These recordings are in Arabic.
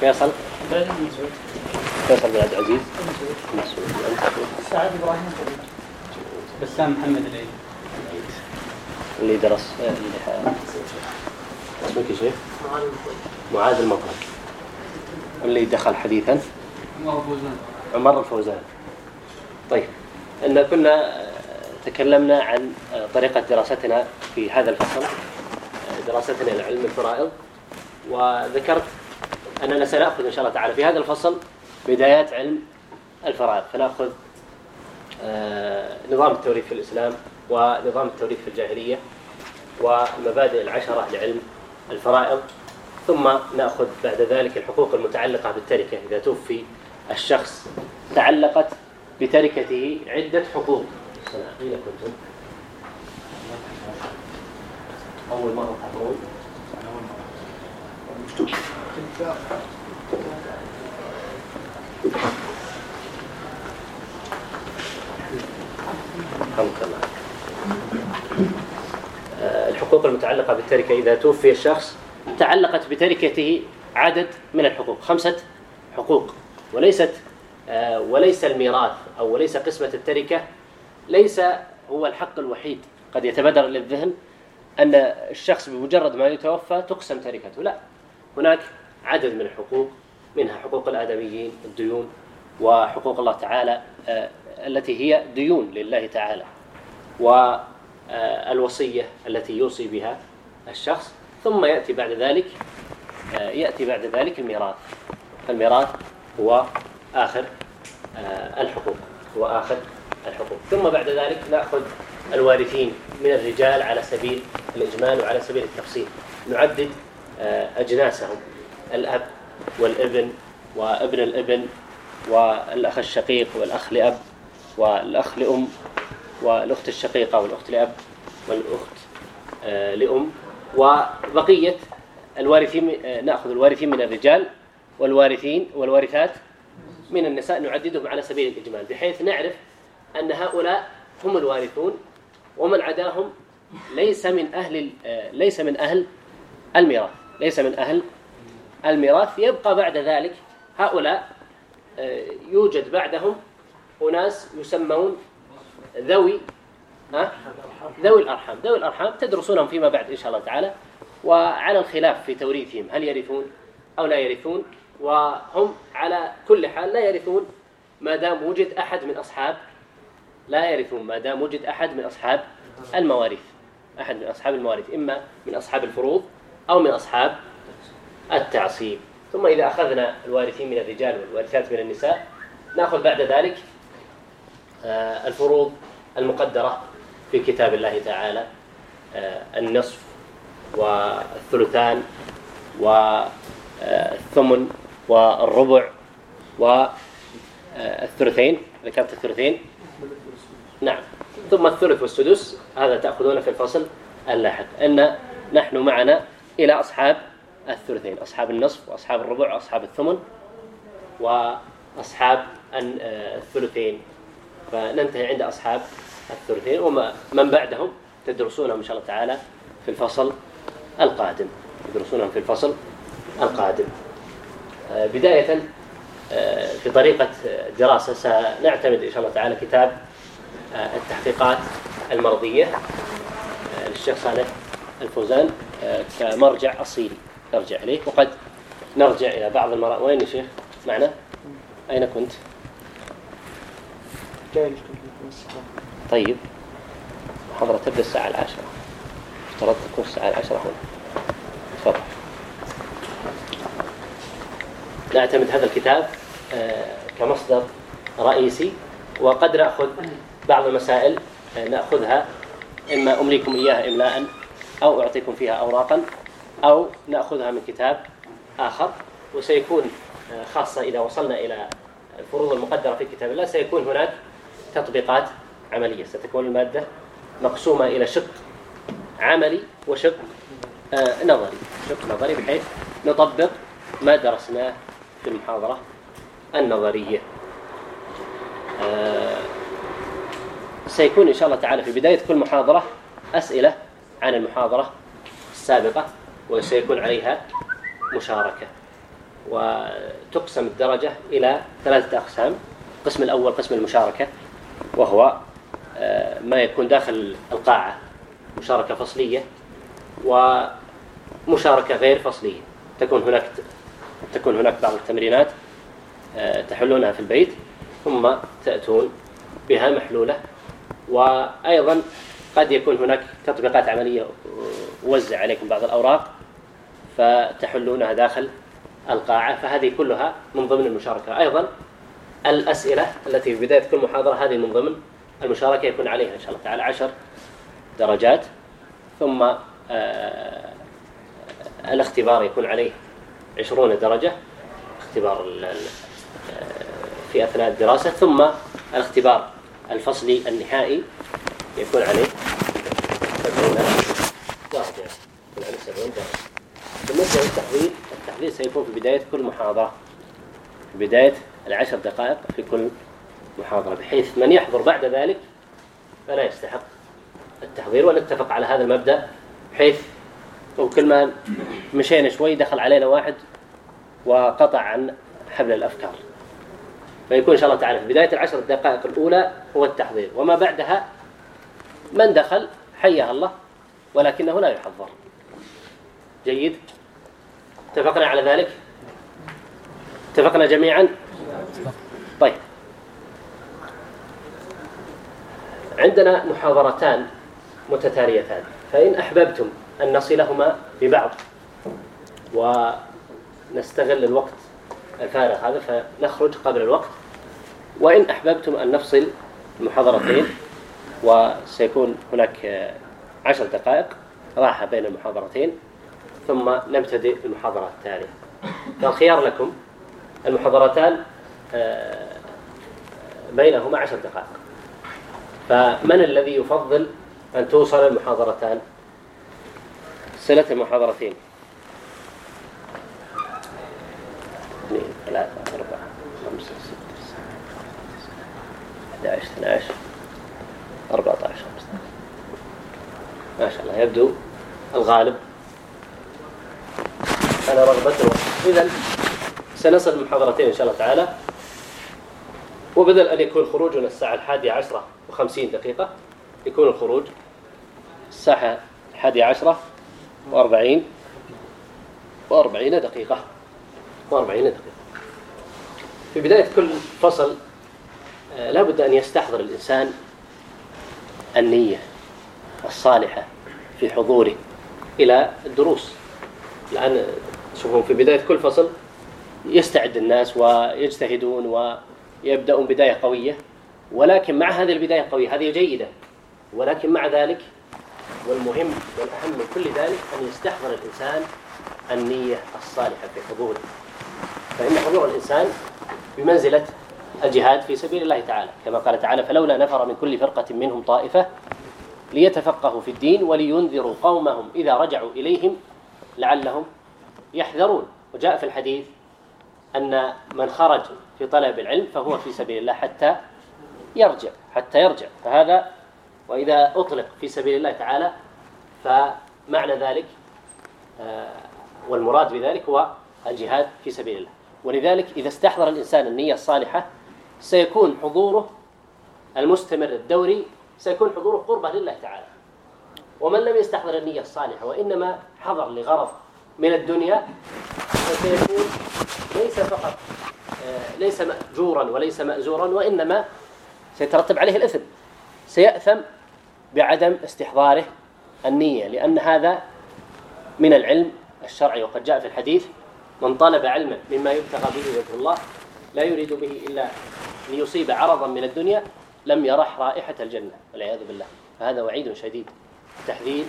فيصل فيصل بن عبد العزيز سعد إبراهيم بسام محمد العيد اللي درس اسمك يا شيخ؟ معاذ المطر اللي دخل حديثا. عمر الفوزان. طيب إن كنا تكلمنا عن طريقة دراستنا في هذا الفصل دراستنا لعلم الفرائض. وذكرت أننا سنأخذ إن شاء الله تعالى في هذا الفصل بدايات علم الفرائض. فنأخذ آه، نظام التوريث في الإسلام ونظام التوريث في الجاهلية ومبادئ العشرة لعلم الفرائض. ثم نأخذ بعد ذلك الحقوق المتعلقة بالتركة. إذا توفي الشخص تعلقت بتركته عدة حقوق. أحسن عقيدة كنتم أول مرة تحضرون الحقوق المتعلقة بالتركة إذا توفي الشخص تعلقت بتركته عدد من الحقوق خمسة حقوق وليست آه، وليس الميراث أو وليس قسمة التركة ليس هو الحق الوحيد. قد يتبادر للذهن أن الشخص بمجرد ما يتوفى تقسم تركته. لا. هناك عدد من الحقوق منها حقوق الآدميين الديون وحقوق الله تعالى آه، التي هي ديون لله تعالى والوصية التي يوصي بها الشخص. ثم يأتي بعد ذلك آه، يأتي بعد ذلك الميراث. فالميراث هو آخر آه، الحقوق هو آخر الحقوق. ثم بعد ذلك نأخذ الوارثين من الرجال على سبيل الإجمال وعلى سبيل التفصيل. نعدد آه، أجناسهم. الأب والابن وابن الابن والأخ الشقيق والأخ لأب والأخ لأم والأخت الشقيقة والأخت لأب والأخت آه، لأم. وبقية الوارثين آه، نأخذ الوارثين من الرجال والوارثين والوارثات من النساء. نعددهم على سبيل الإجمال بحيث نعرف أن هؤلاء هم الوارثون ومن عداهم ليس من أهل آه، ليس من أهل الميراث ليس من أهل الميراث. يبقى بعد ذلك هؤلاء آه، يوجد بعدهم أناس يسمون ذوي ذوي الأرحام. ذوي الأرحام تدرسونهم فيما بعد إن شاء الله تعالى. وعلى الخلاف في توريثهم هل يرثون أو لا يرثون؟ وهم على كل حال لا يرثون ما دام وجد أحد من أصحاب لا يرثون ما دام وجد أحد من أصحاب المواريث. أحد من أصحاب المواريث. إما من أصحاب الفروض أو من أصحاب التعصيب. ثم إذا أخذنا الوارثين من الرجال والوارثات من النساء نأخذ بعد ذلك آه، الفروض المقدرة في كتاب الله تعالى آه، النصف والثلثان والثمن والربع والثلثين ذكرت الثلثين نعم. ثم الثلث والسدس هذا تأخذونه في الفصل اللاحق أن نحن معنا إلى أصحاب الثلثين أصحاب النصف وأصحاب الربع وأصحاب الثمن وأصحاب آه، الثلثين. فننتهي عند أصحاب الثلثين ومن بعدهم تدرسونهم إن شاء الله تعالى في الفصل القادم. تدرسونهم في الفصل القادم. آه، بداية آه، في طريقة دراسة سنعتمد إن شاء الله تعالى كتاب التحقيقات المرضية آه، للشيخ صالح الفوزان آه، كمرجع أصيلي. نرجع إليه وقد نرجع إلى بعض المرأة وين يا شيخ؟ معنا؟ أين كنت؟ طيب. محاضرة تبدأ الساعة العاشرة. افترض تكون الساعة العاشرة هنا. تفضل. نعتمد هذا الكتاب آه، كمصدر رئيسي وقد نأخذ بعض المسائل آه، نأخذها إما أمليكم إياها إملاء أو أعطيكم فيها أوراقا أو نأخذها من كتاب آخر وسيكون آه، خاصة إذا وصلنا إلى الفروض المقدرة في كتاب الله سيكون هناك تطبيقات عملية. ستكون المادة مقسومة إلى شق عملي وشق آه، نظري. شق نظري بحيث نطبق ما درسناه في المحاضرة النظرية. سيكون إن شاء الله تعالى في بداية كل محاضرة أسئلة عن المحاضرة السابقة وسيكون عليها مشاركة وتقسم الدرجة إلى ثلاثة أقسام. القسم الأول قسم المشاركة وهو آه، ما يكون داخل القاعة مشاركة فصلية ومشاركة غير فصلية. تكون هناك تكون هناك بعض التمرينات آه، تحلونها في البيت ثم تأتون بها محلولة وأيضا قد يكون هناك تطبيقات عملية وزع عليكم بعض الأوراق فتحلونها داخل القاعة فهذه كلها من ضمن المشاركة. أيضا الأسئلة التي في بداية كل محاضرة هذه من ضمن المشاركة يكون عليها إن شاء الله تعالى عشر درجات ثم آه الاختبار يكون عليه عشرون درجة اختبار آه، في أثناء الدراسة ثم الاختبار الفصل النهائي يكون عليه سبعون درجة يكون عليه سبعون درجة بالنسبة للتحليل التحضير سيكون في بداية كل محاضرة. في بداية العشر دقائق في كل محاضرة بحيث من يحضر بعد ذلك فلا يستحق التحضير ونتفق على هذا المبدأ بحيث وكل ما مشينا شوي دخل علينا واحد وقطع عن حبل الأفكار. فيكون إن شاء الله تعالى في بداية العشر الدقائق الأولى هو التحضير. وما بعدها من دخل؟ حيها الله. ولكنه لا يحضر. جيد. اتفقنا على ذلك؟ اتفقنا جميعا؟ طيب. عندنا محاضرتان متتاليتان. فإن أحببتم أن نصلهما ببعض ونستغل الوقت الفارغ هذا فنخرج قبل الوقت. وإن أحببتم أن نفصل المحاضرتين وسيكون هناك عشر دقائق راحة بين المحاضرتين ثم نبتدئ المحاضرة التالية. فالخيار لكم المحاضرتان آه، بينهما عشر دقائق. فمن الذي يفضل أن توصل المحاضرتان؟ سلة المحاضرتين. إيش؟ 14 15 ما شاء الله يبدو الغالب. على رغبته إذا سنصل محاضرتين إن شاء الله تعالى. وبدل أن يكون خروجنا الساعة الحادية عشرة وخمسين دقيقة يكون الخروج الساعة الحادية عشرة وأربعين وأربعين دقيقة. وأربعين دقيقة. في بداية كل فصل آه، لابد أن يستحضر الإنسان النية الصالحة في حضوره إلى الدروس. الآن شوفهم في بداية كل فصل يستعد الناس ويجتهدون ويبدأون بداية قوية ولكن مع هذه البداية القوية هذه جيدة. ولكن مع ذلك والمهم والأهم من كل ذلك أن يستحضر الإنسان النية الصالحة في حضوره. فإن حضور الإنسان بمنزلة الجهاد في سبيل الله تعالى. كما قال تعالى فلولا نفر من كل فرقة منهم طائفة ليتفقهوا في الدين ولينذروا قومهم إذا رجعوا إليهم لعلهم يحذرون. وجاء في الحديث أن من خرج في طلب العلم فهو في سبيل الله حتى يرجع حتى يرجع. فهذا وإذا أطلق في سبيل الله تعالى فمعنى ذلك آه، والمراد بذلك هو الجهاد في سبيل الله. ولذلك إذا استحضر الإنسان النية الصالحة سيكون حضوره المستمر الدوري سيكون حضوره قربة لله تعالى. ومن لم يستحضر النية الصالحة وإنما حضر لغرض من الدنيا فسيكون ليس فقط آه، ليس مأجورا وليس مأزورا وإنما سيترتب عليه الإثم. سيأثم بعدم استحضاره النية لأن هذا من العلم الشرعي وقد جاء في الحديث من طلب علما مما يبتغى به وجه الله لا يريد به إلا ليصيب عرضا من الدنيا لم يرح رائحة الجنة والعياذ بالله. فهذا وعيد شديد تحذير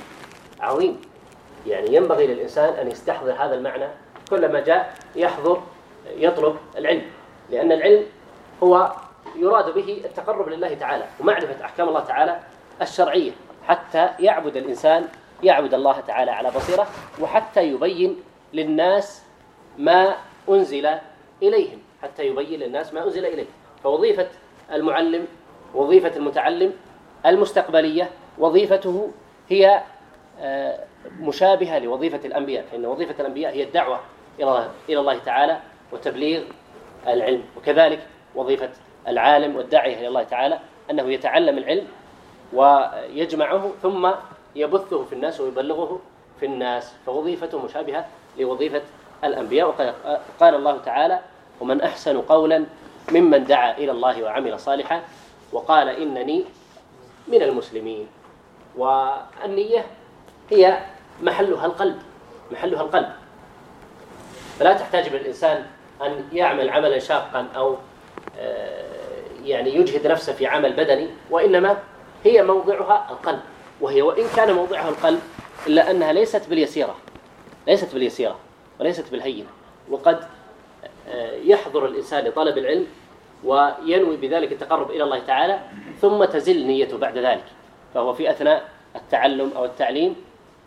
عظيم. يعني ينبغي للإنسان أن يستحضر هذا المعنى كلما جاء يحضر يطلب العلم لأن العلم هو يراد به التقرب لله تعالى ومعرفة أحكام الله تعالى الشرعية حتى يعبد الإنسان يعبد الله تعالى على بصيرة وحتى يبين للناس ما أنزل إليهم. حتى يبين للناس ما أنزل إليه فوظيفة المعلم وظيفة المتعلم المستقبلية وظيفته هي آه، مشابهة لوظيفة الأنبياء. فإن وظيفة الأنبياء هي الدعوة إلى الله تعالى وتبليغ العلم. وكذلك وظيفة العالم والداعية إلى الله تعالى أنه يتعلم العلم ويجمعه ثم يبثه في الناس ويبلغه في الناس. فوظيفته مشابهة لوظيفة الأنبياء. وقال الله تعالى ومن أحسن قولا ممن دعا إلى الله وعمل صالحا وقال إنني من المسلمين. والنية هي محلها القلب محلها القلب. فلا تحتاج بالإنسان أن يعمل عملا شاقا أو آه، يعني يجهد نفسه في عمل بدني وإنما هي موضعها القلب. وهي وإن كان موضعها القلب إلا أنها ليست باليسيرة ليست باليسيرة وليست بالهينة. وقد آه، يحضر الإنسان لطلب العلم وينوي بذلك التقرب إلى الله تعالى ثم تزل نيته بعد ذلك. فهو في أثناء التعلم أو التعليم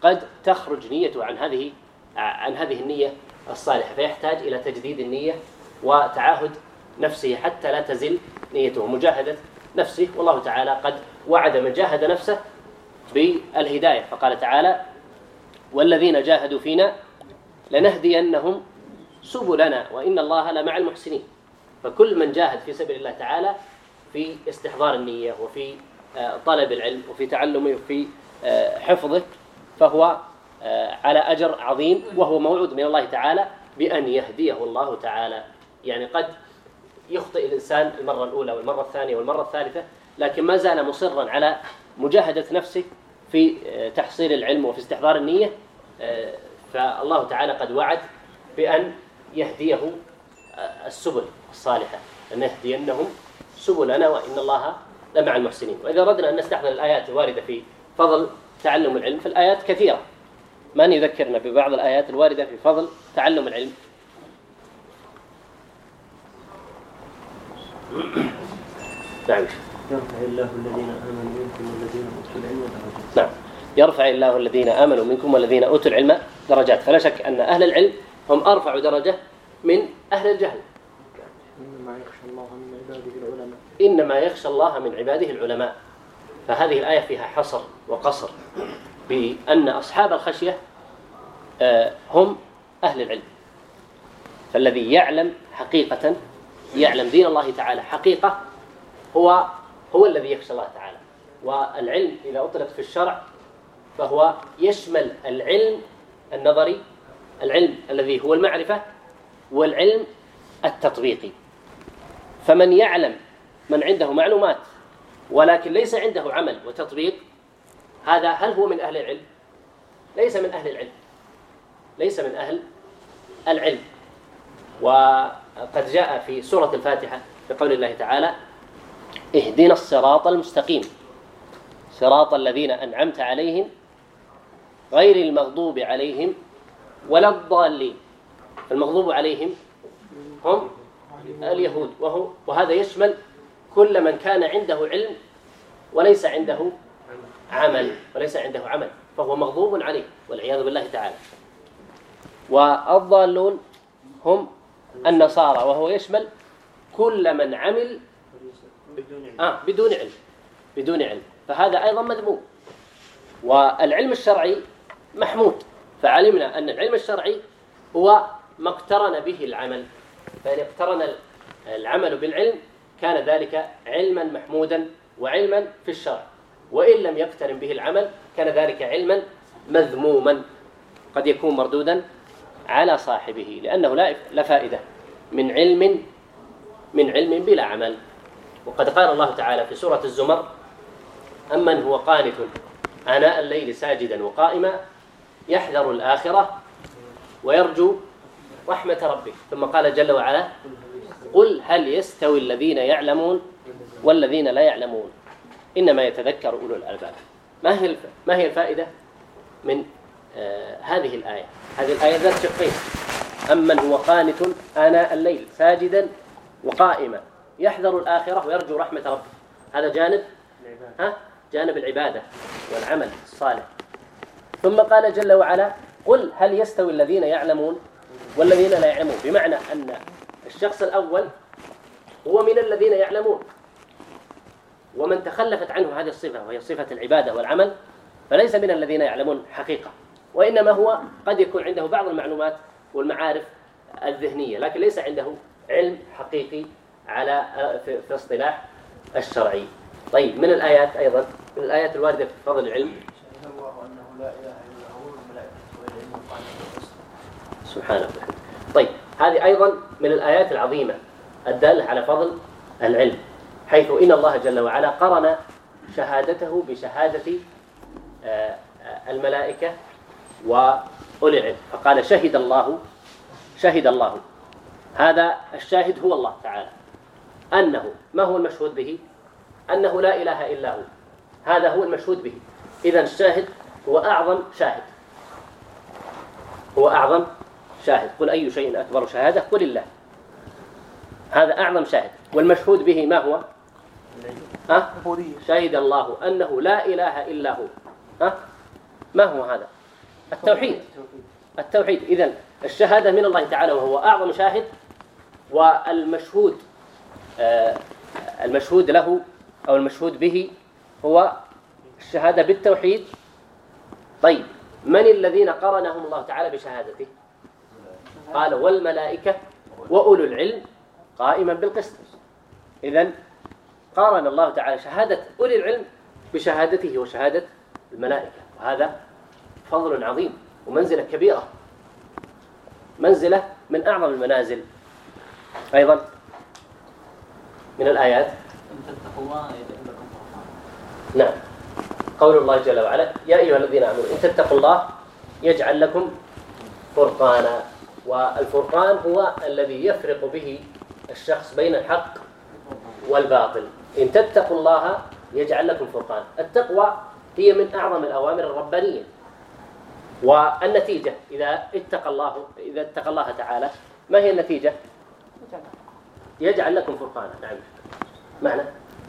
قد تخرج نيته عن هذه عن هذه النية الصالحة فيحتاج إلى تجديد النية وتعاهد نفسه حتى لا تزل نيته. مجاهدة نفسه والله تعالى قد وعد من جاهد نفسه بالهداية. فقال تعالى والذين جاهدوا فينا لنهدينهم سبلنا وإن الله لمع المحسنين. فكل من جاهد في سبيل الله تعالى في استحضار النية وفي آه، طلب العلم وفي تعلمه وفي آه، حفظه فهو آه، على أجر عظيم وهو موعود من الله تعالى بأن يهديه الله تعالى. يعني قد يخطئ الإنسان المرة الأولى والمرة الثانية والمرة الثالثة لكن ما زال مصرا على مجاهدة نفسه في تحصيل العلم وفي استحضار النية. فالله تعالى قد وعد بأن يهديه آه، السبل الصالحة لنهدينهم سبلنا وإن الله لمع المحسنين. وإذا أردنا أن نستحضر الآيات الواردة في فضل تعلم العلم فالآيات كثيرة. من يذكرنا ببعض الآيات الواردة في فضل تعلم العلم؟ نعم. يرفع الله الذين آمنوا منكم والذين أوتوا العلم درجات. نعم. يرفع الله الذين آمنوا منكم والذين أوتوا العلم درجات. فلا شك أن أهل العلم هم أرفع درجة من أهل الجهل. إنما يخشى الله من عباده العلماء. إنما يخشى الله من عباده العلماء فهذه الآية فيها حصر وقصر بأن أصحاب الخشية آه، هم أهل العلم. فالذي يعلم حقيقة يعلم دين الله تعالى حقيقة هو هو الذي يخشى الله تعالى. والعلم إذا أطلق في الشرع فهو يشمل العلم النظري العلم الذي هو المعرفة والعلم التطبيقي. فمن يعلم من عنده معلومات ولكن ليس عنده عمل وتطبيق هذا هل هو من أهل العلم؟ ليس من أهل العلم. ليس من أهل العلم. وقد جاء في سورة الفاتحة في قول الله تعالى اهدنا الصراط المستقيم. صراط الذين أنعمت عليهم غير المغضوب عليهم ولا الضالين. المغضوب عليهم هم اليهود. وهو وهذا يشمل كل من كان عنده علم وليس عنده عمل. وليس عنده عمل. فهو مغضوب عليه والعياذ بالله تعالى. والضالون هم النصارى. وهو يشمل كل من عمل آه بدون علم. بدون علم. فهذا أيضا مذموم. والعلم الشرعي محمود. فعلمنا أن العلم الشرعي هو ما اقترن به العمل. فإن اقترن العمل بالعلم كان ذلك علما محمودا وعلما في الشرع. وإن لم يقترن به العمل كان ذلك علما مذموما. قد يكون مردودا على صاحبه لأنه لا فائدة من علم من علم بلا عمل. وقد قال الله تعالى في سورة الزمر أمن هو قانت آناء الليل ساجدا وقائما يحذر الآخرة ويرجو رحمة ربه. ثم قال جل وعلا قل هل يستوي الذين يعلمون والذين لا يعلمون؟ إنما يتذكر أولو الألباب. ما هي ما هي الفائدة من آه، هذه الآية؟ هذه الآية ذات شقين. أمن هو قانت آناء الليل ساجدا وقائما. يحذر الآخرة ويرجو رحمة ربه. هذا جانب ها؟ جانب العبادة والعمل الصالح. ثم قال جل وعلا قل هل يستوي الذين يعلمون والذين لا يعلمون؟ بمعنى أن الشخص الأول هو من الذين يعلمون. ومن تخلفت عنه هذه الصفة وهي صفة العبادة والعمل فليس من الذين يعلمون حقيقة. وإنما هو قد يكون عنده بعض المعلومات والمعارف الذهنية لكن ليس عنده علم حقيقي على في اصطلاح الشرعي. طيب من الآيات أيضا؟ من الآيات الواردة في فضل العلم. لا اله الا هو والملائكه سبحانه وتعالى طيب هذه أيضا من الآيات العظيمة الدالة على فضل العلم حيث إن الله جل وعلا قرن شهادته بشهادة آه، آه، الملائكة وأولي العلم. فقال شهد الله شهد الله. هذا الشاهد هو الله تعالى. أنه ما هو المشهود به؟ أنه لا إله إلا هو. هذا هو المشهود به. اذا الشاهد هو أعظم شاهد. هو أعظم شاهد. قل أي شيء أكبر شهادة؟ قل الله. هذا أعظم شاهد. والمشهود به ما هو؟ أه؟ شهد الله أنه لا إله إلا هو. أه؟ ما هو هذا؟ التوحيد. التوحيد. إذن الشهادة من الله تعالى وهو أعظم شاهد والمشهود آه المشهود له أو المشهود به هو الشهادة بالتوحيد طيب من الذين قرنهم الله تعالى بشهادته؟ قال والملائكة وأولو العلم قائما بالقسط. إذا قارن الله تعالى شهادة أولي العلم بشهادته وشهادة الملائكة. وهذا فضل عظيم ومنزلة كبيرة. منزلة من أعظم المنازل. أيضا من الآيات. نعم. قول الله جل وعلا يا أيها الذين آمنوا إن تتقوا الله يجعل لكم فرقانا والفرقان هو الذي يفرق به الشخص بين الحق والباطل. إن تتقوا الله يجعل لكم فرقان التقوى هي من أعظم الأوامر الربانية والنتيجة إذا اتقى الله إذا اتقى الله تعالى ما هي النتيجة؟ يجعل. لكم فرقانا. نعم. معنى.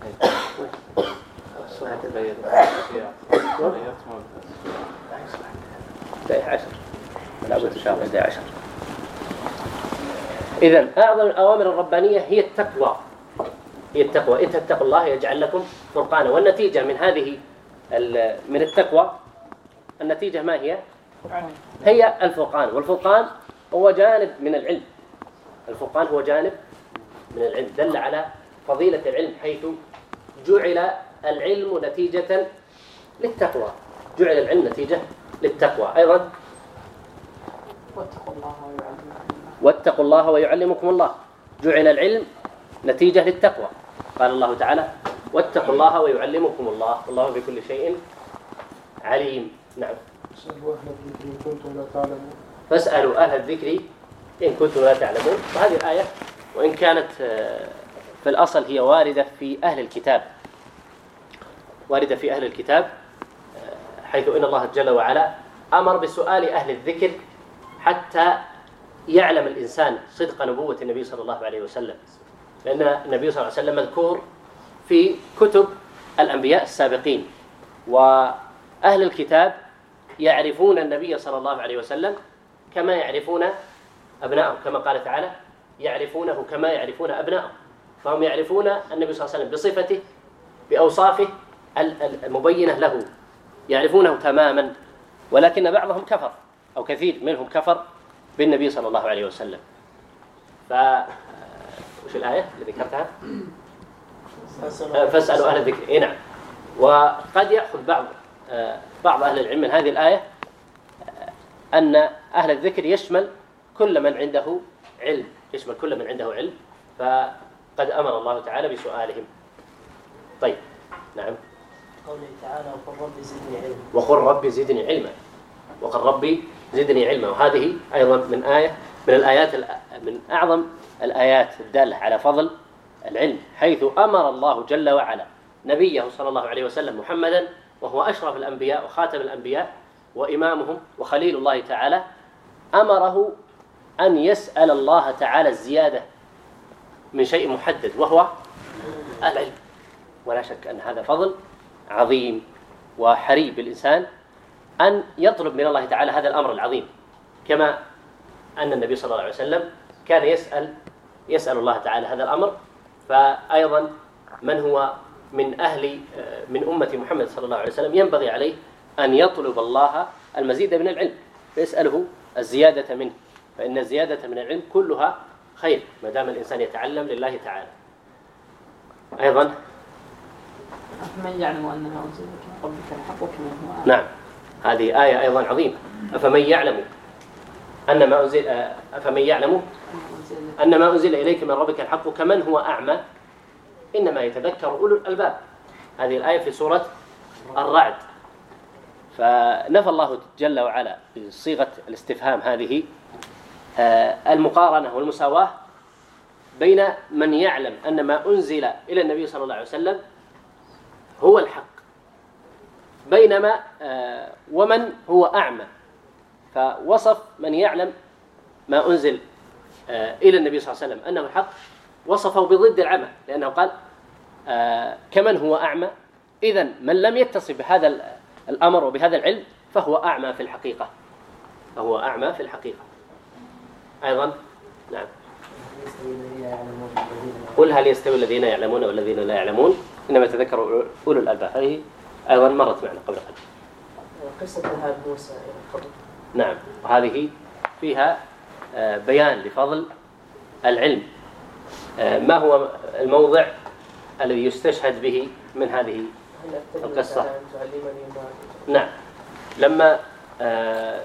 أيوة. صحة عشر لابد عشر إذا أعظم الأوامر الربانية هي التقوى. هي التقوى. إن تتقوا الله يجعل لكم فرقانا. والنتيجة من هذه من التقوى النتيجة ما هي؟ هي الفرقان. والفرقان هو جانب من العلم. الفرقان هو جانب من العلم. دل على فضيلة العلم حيث جعل العلم نتيجة للتقوى. جعل العلم نتيجة للتقوى. أيضا واتقوا الله ويعلمكم واتقوا الله ويعلمكم الله. جعل العلم نتيجة للتقوى. قال الله تعالى واتقوا الله ويعلمكم الله. والله بكل شيء عليم. نعم. فاسألوا أهل الذكر إن كنتم لا تعلمون. فاسألوا أهل الذكر إن كنتم لا تعلمون. وهذه الآية وإن كانت آه، في الأصل هي واردة في أهل الكتاب. واردة في أهل الكتاب حيث إن الله جل وعلا أمر بسؤال أهل الذكر حتى يعلم الإنسان صدق نبوة النبي صلى الله عليه وسلم. لأن النبي صلى الله عليه وسلم مذكور في كتب الأنبياء السابقين وأهل الكتاب يعرفون النبي صلى الله عليه وسلم كما يعرفون أبنائهم كما قال تعالى يعرفونه كما يعرفون أبنائهم فهم يعرفون النبي صلى الله عليه وسلم بصفته بأوصافه المبينة له يعرفونه تماما ولكن بعضهم كفر أو كثير منهم كفر بالنبي صلى الله عليه وسلم. ف وش الآية اللي ذكرتها؟ فاسألوا أهل الذكر. إيه نعم. وقد يأخذ بعض بعض أهل العلم من هذه الآية أن أهل الذكر يشمل كل من عنده علم يشمل كل من عنده علم فقد أمر الله تعالى بسؤالهم. طيب نعم. تعالى وقل ربي زدني علما. وقل زدني علما. وقل ربي زدني علما. وهذه أيضا من آية من الآيات من أعظم الآيات الدالة على فضل العلم حيث أمر الله جل وعلا نبيه صلى الله عليه وسلم محمدا وهو أشرف الأنبياء وخاتم الأنبياء وإمامهم وخليل الله تعالى أمره أن يسأل الله تعالى الزيادة من شيء محدد وهو العلم. ولا شك أن هذا فضل عظيم وحري بالإنسان أن يطلب من الله تعالى هذا الأمر العظيم كما أن النبي صلى الله عليه وسلم كان يسأل يسأل الله تعالى هذا الأمر. فأيضا من هو من أهل من أمة محمد صلى الله عليه وسلم ينبغي عليه أن يطلب الله المزيد من العلم فيسأله الزيادة منه فإن الزيادة من العلم كلها خير ما دام الإنسان يتعلم لله تعالى. أيضا أفمن يعلم أن ما من ربك الحق وكمن هو نعم. هذه آية أيضا عظيمة. أفمن يعلم؟ أن ما أنزل آه، أفمن يعلم؟ أن ما أنزل إليك من ربك الحق كمن هو أعمى؟ إنما يتذكر أولو الألباب. هذه الآية في سورة الرعد. فنفى الله جل وعلا بصيغة الاستفهام هذه آه، المقارنة والمساواة بين من يعلم أن ما أنزل إلى النبي صلى الله عليه وسلم هو الحق. بينما آه، ومن هو أعمى. فوصف من يعلم ما أنزل آه، إلى النبي صلى الله عليه وسلم أنه الحق وصفه بضد العمى لأنه قال آه، كمن هو أعمى. إذا من لم يتصف بهذا الأمر وبهذا العلم فهو أعمى في الحقيقة. فهو أعمى في الحقيقة. أيضا نعم. قل هل يستوي الذين يعلمون والذين لا يعلمون؟ إنما يتذكر أولو الألباب. هذه أيضا مرت معنا قبل قليل. قصة ذهاب موسى إلى نعم. وهذه فيها آه، بيان لفضل العلم. آه، ما هو الموضع الذي يستشهد به من هذه القصة؟ نعم. لما آه،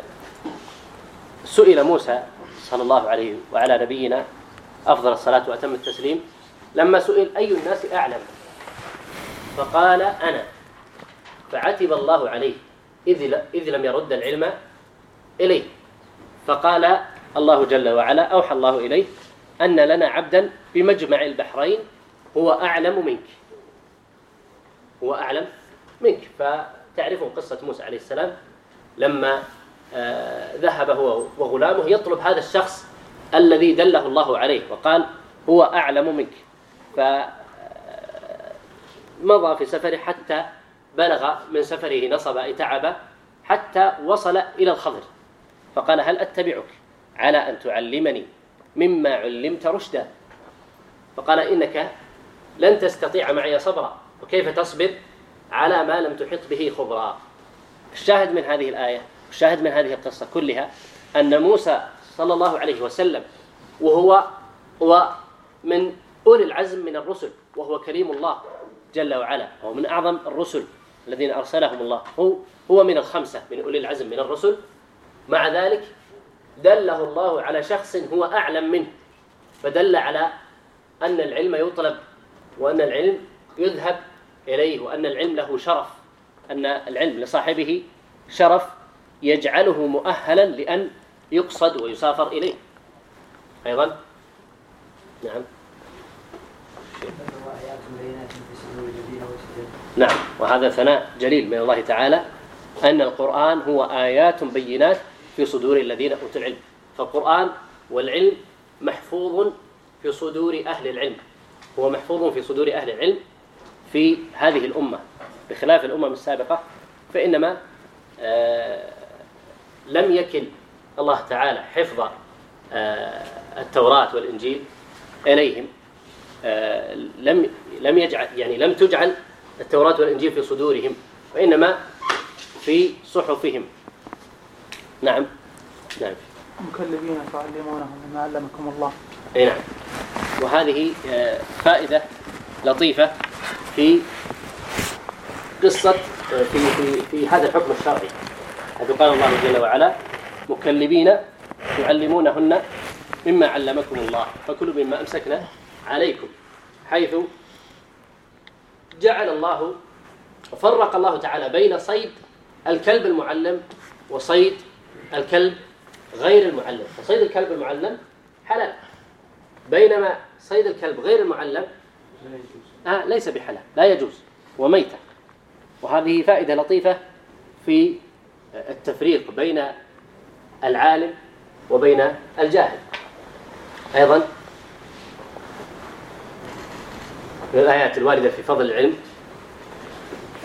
سئل موسى صلى الله عليه وعلى نبينا أفضل الصلاة وأتم التسليم لما سئل أي الناس أعلم؟ فقال أنا. فعتب الله عليه. إذ لم يرد العلم إليه. فقال الله جل وعلا أوحى الله إليه أن لنا عبدا بمجمع البحرين هو أعلم منك. هو أعلم منك. فتعرفون قصة موسى عليه السلام؟ لما آه، ذهب هو وغلامه يطلب هذا الشخص الذي دله الله عليه وقال هو أعلم منك. فقال مضى في سفره حتى بلغ من سفره نصب إتعب حتى وصل إلى الخضر. فقال هل أتبعك؟ على أن تعلمني مما علمت رشدا. فقال إنك لن تستطيع معي صبرا. وكيف تصبر؟ على ما لم تحط به خبرا. الشاهد من هذه الآية الشاهد من هذه القصة كلها أن موسى صلى الله عليه وسلم وهو ومن أولي العزم من الرسل وهو كريم الله. جل وعلا. هو من أعظم الرسل الذين أرسلهم الله. هو, هو من الخمسة من أولي العزم من الرسل. مع ذلك دله الله على شخص هو أعلم منه. فدل على أن العلم يطلب وأن العلم يذهب إليه وأن العلم له شرف. أن العلم لصاحبه شرف يجعله مؤهلا لأن يقصد ويسافر إليه. أيضا؟ نعم. نعم. وهذا ثناء جليل من الله تعالى أن القرآن هو آيات بينات في صدور الذين أوتوا العلم. فالقرآن والعلم محفوظ في صدور أهل العلم. هو محفوظ في صدور أهل العلم في هذه الأمة. بخلاف الأمم السابقة فإنما آه، لم يكل الله تعالى حفظ آه، التوراة والإنجيل إليهم. آه، لم لم يجعل يعني لم تجعل التوراة والإنجيل في صدورهم وإنما في صحفهم. نعم. نعم. مكلفين تعلمونهم مما علمكم الله. إي نعم. وهذه آه، فائدة لطيفة في قصة آه، في في في هذا الحكم الشرعي. حيث قال الله جل وعلا مكلبين تعلمونهن مما علمكم الله فكلوا مما أمسكنا عليكم. حيث جعل الله فرق الله تعالى بين صيد الكلب المعلم وصيد الكلب غير المعلم. فصيد الكلب المعلم حلال بينما صيد الكلب غير المعلم آه ليس بحلال لا يجوز وميتة. وهذه فائدة لطيفة في التفريق بين العالم وبين الجاهل. أيضا من الآيات الواردة في فضل العلم.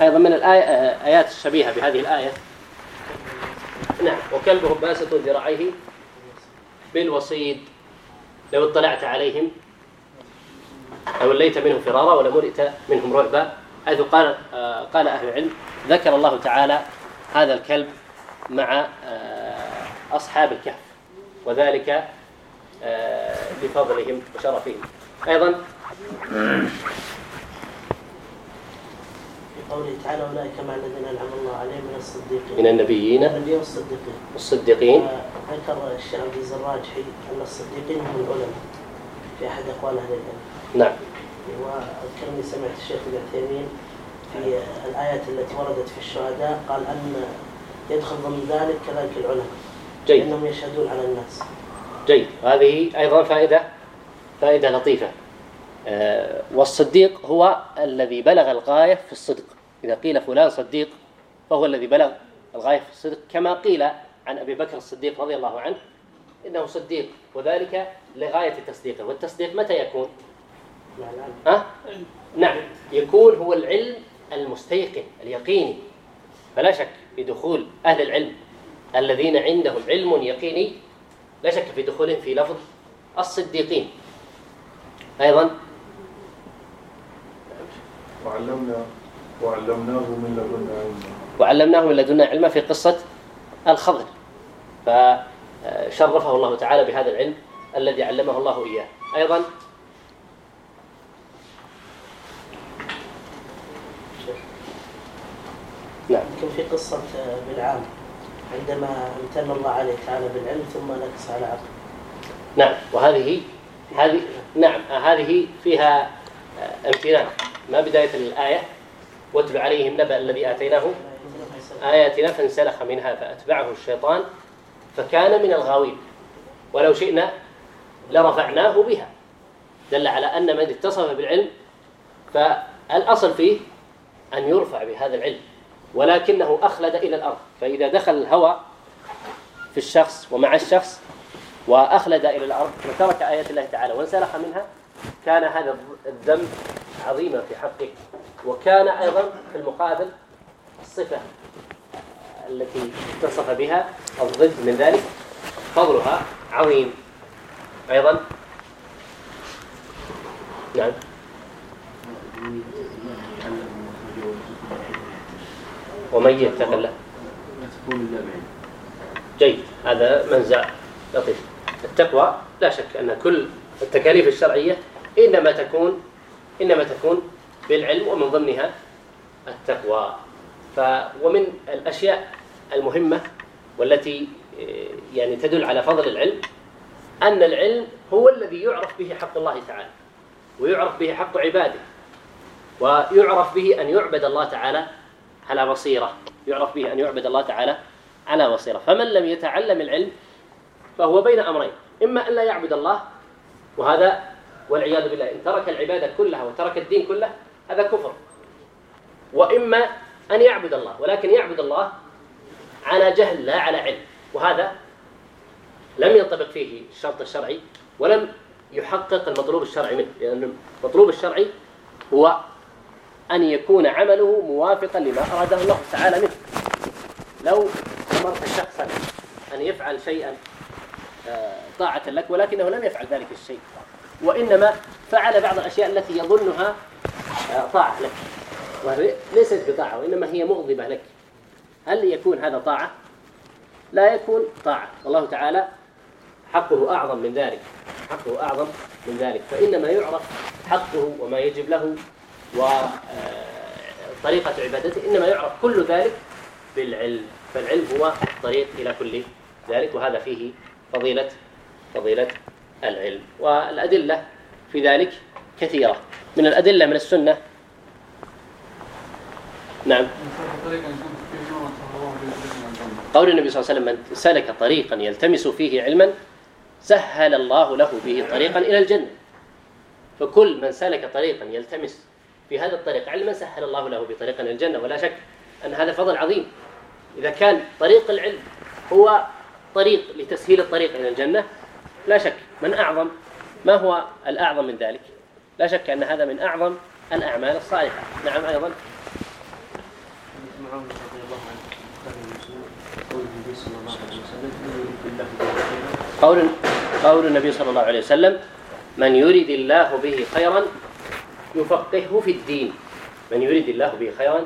أيضا من الآيات الشبيهة بهذه الآية. نعم وكلبهم باسط ذراعيه بالوصيد. لو اطلعت عليهم لوليت منهم فرارا ولملئت منهم رعبا. حيث قال قال أهل العلم ذكر الله تعالى هذا الكلب مع آه، أصحاب الكهف وذلك آه، لفضلهم وشرفهم. أيضا قوله تعالى أولئك مع الذين أنعم الله عليهم من الصديقين. من النبيين. النبيين والصديقين. والصديقين. ذكر الشيخ عبد الراجحي أن الصديقين هم العلماء في أحد أقوال أهل العلم. نعم. وكرمي سمعت الشيخ العثيمين في الآيات التي وردت في الشهداء قال أن يدخل ضمن ذلك كذلك العلماء. جيد. أنهم يشهدون على الناس. جيد. هذه أيضا فائدة فائدة لطيفة. آه، والصديق هو الذي بلغ الغاية في الصدق. إذا قيل فلان صديق فهو الذي بلغ الغاية في الصدق. كما قيل عن أبي بكر الصديق رضي الله عنه إنه صديق وذلك لغاية تصديقه والتصديق متى يكون؟ أه؟ نعم يكون هو العلم المستيقن اليقيني. فلا شك في دخول أهل العلم الذين عندهم علم يقيني. لا شك في دخولهم في لفظ الصديقين. أيضا وعلمنا وعلمناه من لدنا علما. وعلمناه من لدنا علما في قصة الخضر. فشرفه الله تعالى بهذا العلم الذي علمه الله إياه. أيضا نعم. كم في قصة آه، بالعام عندما امتن الله عليه تعالى بالعلم ثم نكس على عقله نعم. وهذه هذه نعم. هذه فيها آه، امتنان. ما بداية الآية؟ واتل عليهم نبأ الذي آتيناه. آياتنا فانسلخ منها فأتبعه الشيطان فكان من الغاوين. ولو شئنا لرفعناه بها. دل على أن من اتصف بالعلم فالأصل فيه أن يرفع بهذا العلم ولكنه أخلد إلى الأرض. فإذا دخل الهوى في الشخص ومع الشخص وأخلد إلى الأرض وترك آيات الله تعالى وانسلخ منها كان هذا الذنب عظيمة في حقه وكان أيضا في المقابل الصفة التي اتصف بها الضد من ذلك فضلها عظيم. أيضا. نعم. ومن يتق الله. جيد. هذا منزع لطيف. التقوى لا شك أن كل التكاليف الشرعية إنما تكون إنما تكون بالعلم ومن ضمنها التقوى. ف ومن الأشياء المهمة والتي آه، يعني تدل على فضل العلم أن العلم هو الذي يعرف به حق الله تعالى ويعرف به حق عباده ويعرف به أن يعبد الله تعالى على بصيرة يعرف به أن يعبد الله تعالى على بصيرة. فمن لم يتعلم العلم فهو بين أمرين إما أن لا يعبد الله وهذا والعياذ بالله. إن ترك العبادة كلها وترك الدين كله هذا كفر. وإما أن يعبد الله ولكن يعبد الله على جهل لا على علم. وهذا لم ينطبق فيه الشرط الشرعي ولم يحقق المطلوب الشرعي منه. لأن المطلوب الشرعي هو أن يكون عمله موافقا لما أراده الله تعالى منه. لو أمرت شخصا أن يفعل شيئا آه، طاعة لك ولكنه لم يفعل ذلك الشيء. وإنما فعل بعض الأشياء التي يظنها آه، طاعة لك. ليست بطاعة وإنما هي مغضبة لك. هل يكون هذا طاعة؟ لا يكون طاعة. والله تعالى حقه أعظم من ذلك. حقه أعظم من ذلك. فإنما يعرف حقه وما يجب له وطريقة آه، عبادته. إنما يعرف كل ذلك بالعلم. فالعلم هو الطريق إلى كل ذلك وهذا فيه فضيلة فضيلة العلم والأدلة في ذلك كثيرة. من الأدلة من السنة. نعم. قول النبي صلى الله عليه وسلم من سلك طريقا يلتمس فيه علما سهل الله له به طريقا إلى الجنة. فكل من سلك طريقا يلتمس في هذا الطريق علما سهل الله له بطريقا إلى الجنة. ولا شك أن هذا فضل عظيم. إذا كان طريق العلم هو طريق لتسهيل الطريق إلى الجنة لا شك من أعظم؟ ما هو الأعظم من ذلك؟ لا شك أن هذا من أعظم الأعمال الصالحة. نعم أيضا. قول قول النبي صلى الله عليه وسلم من يريد الله به خيرا يفقهه في الدين. من يريد الله به خيرا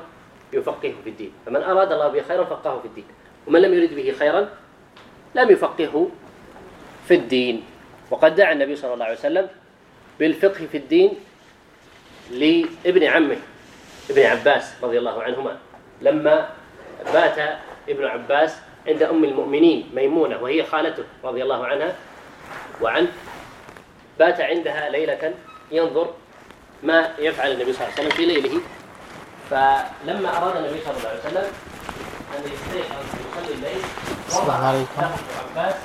يفقهه في الدين. فمن أراد الله به خيرا فقهه في الدين. ومن لم يرد به خيرا لم يفقهه في الدين. وقد دعا النبي صلى الله عليه وسلم بالفقه في الدين لابن عمه ابن عباس رضي الله عنهما. لما بات ابن عباس عند أم المؤمنين ميمونة وهي خالته رضي الله عنها وعنه بات عندها ليلة ينظر ما يفعل النبي صلى الله عليه وسلم في ليله. فلما أراد النبي صلى الله عليه وسلم أن يستيقظ ويصلي الليل صلى الله عليه وسلم عباس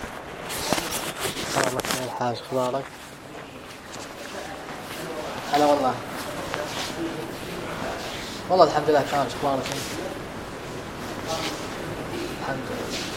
الله خير الحاج أخبارك هلا والله. والله الحمد لله كان أخبارك الحمد لله.